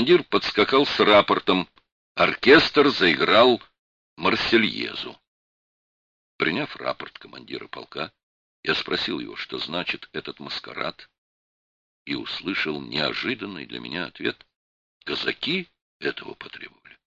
командир подскакал с рапортом. Оркестр заиграл Марсельезу. Приняв рапорт командира полка, я спросил его, что значит этот маскарад, и услышал неожиданный для меня ответ. Казаки этого потребовали.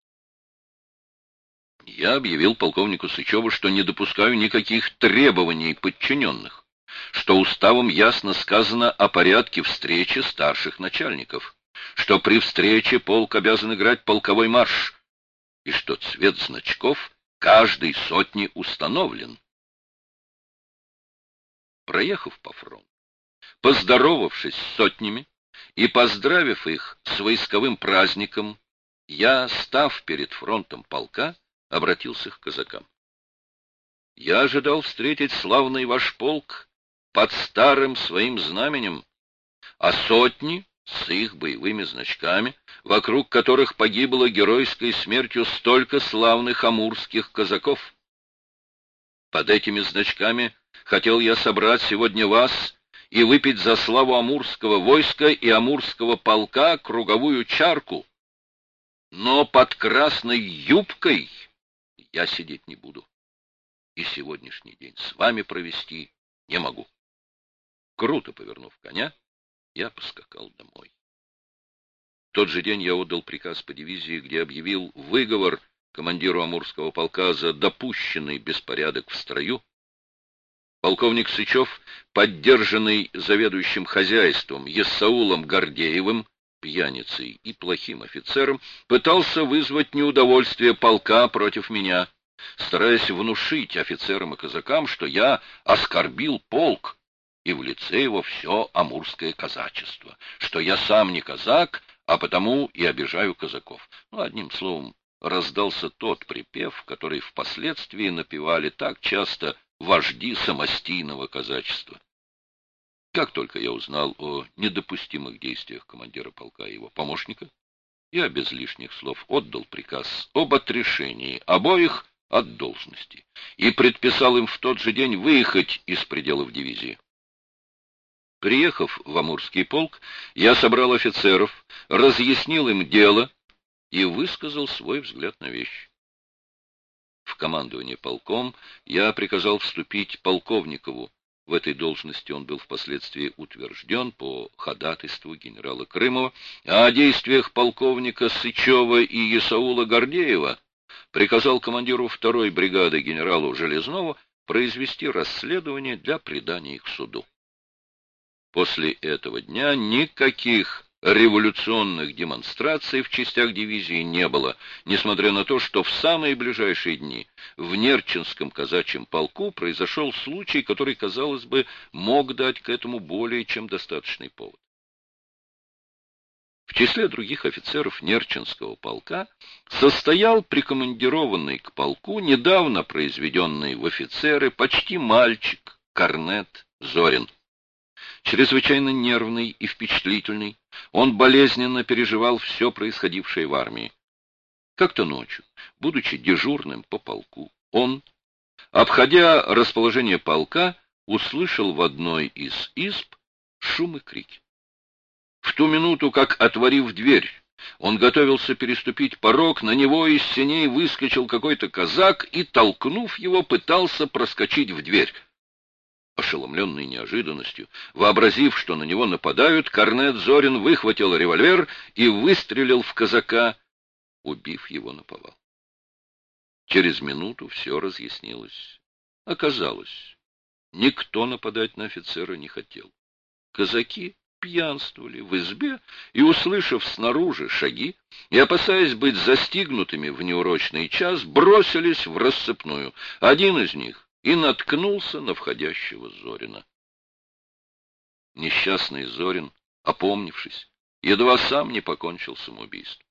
Я объявил полковнику Сычеву, что не допускаю никаких требований подчиненных, что уставом ясно сказано о порядке встречи старших начальников, что при встрече полк обязан играть полковой марш, и что цвет значков каждой сотни установлен. Проехав по фронту, поздоровавшись с сотнями и поздравив их с войсковым праздником, я, став перед фронтом полка, обратился к казакам. Я ожидал встретить славный ваш полк под старым своим знаменем, а сотни с их боевыми значками, вокруг которых погибло геройской смертью столько славных амурских казаков. Под этими значками хотел я собрать сегодня вас и выпить за славу амурского войска и амурского полка круговую чарку. Но под красной юбкой я сидеть не буду. И сегодняшний день с вами провести не могу. Круто повернув коня, я поскакал домой. В тот же день я отдал приказ по дивизии, где объявил выговор командиру Амурского полка за допущенный беспорядок в строю. Полковник Сычев, поддержанный заведующим хозяйством Ессаулом Гордеевым, пьяницей и плохим офицером, пытался вызвать неудовольствие полка против меня, стараясь внушить офицерам и казакам, что я оскорбил полк, и в лице его все амурское казачество, что я сам не казак, а потому и обижаю казаков. Ну, одним словом, раздался тот припев, который впоследствии напевали так часто вожди самостийного казачества. Как только я узнал о недопустимых действиях командира полка и его помощника, я без лишних слов отдал приказ об отрешении обоих от должности и предписал им в тот же день выехать из пределов дивизии. Приехав в Амурский полк, я собрал офицеров, разъяснил им дело и высказал свой взгляд на вещи. В командование полком я приказал вступить полковникову. В этой должности он был впоследствии утвержден по ходатайству генерала Крымова, а о действиях полковника Сычева и Исаула Гордеева приказал командиру второй бригады генералу Железнову произвести расследование для предания их суду. После этого дня никаких революционных демонстраций в частях дивизии не было, несмотря на то, что в самые ближайшие дни в Нерчинском казачьем полку произошел случай, который, казалось бы, мог дать к этому более чем достаточный повод. В числе других офицеров Нерчинского полка состоял прикомандированный к полку, недавно произведенный в офицеры, почти мальчик, корнет Зорин. Чрезвычайно нервный и впечатлительный, он болезненно переживал все происходившее в армии. Как-то ночью, будучи дежурным по полку, он, обходя расположение полка, услышал в одной из изб шум и крики. В ту минуту, как, отворив дверь, он готовился переступить порог, на него из синей выскочил какой-то казак и, толкнув его, пытался проскочить в дверь. Ошеломленный неожиданностью, вообразив, что на него нападают, корнет Зорин выхватил револьвер и выстрелил в казака, убив его на повал. Через минуту все разъяснилось. Оказалось, никто нападать на офицера не хотел. Казаки пьянствовали в избе и, услышав снаружи шаги и опасаясь быть застигнутыми в неурочный час, бросились в рассыпную. Один из них и наткнулся на входящего Зорина. Несчастный Зорин, опомнившись, едва сам не покончил самоубийством.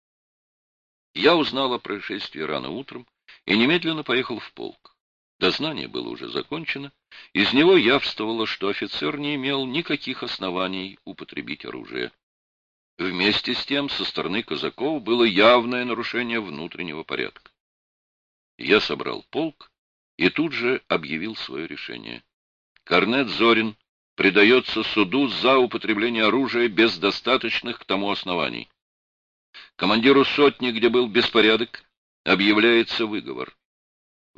Я узнал о происшествии рано утром и немедленно поехал в полк. Дознание было уже закончено, из него явствовало, что офицер не имел никаких оснований употребить оружие. Вместе с тем, со стороны казаков было явное нарушение внутреннего порядка. Я собрал полк и тут же объявил свое решение. Корнет Зорин предается суду за употребление оружия без достаточных к тому оснований. Командиру сотни, где был беспорядок, объявляется выговор.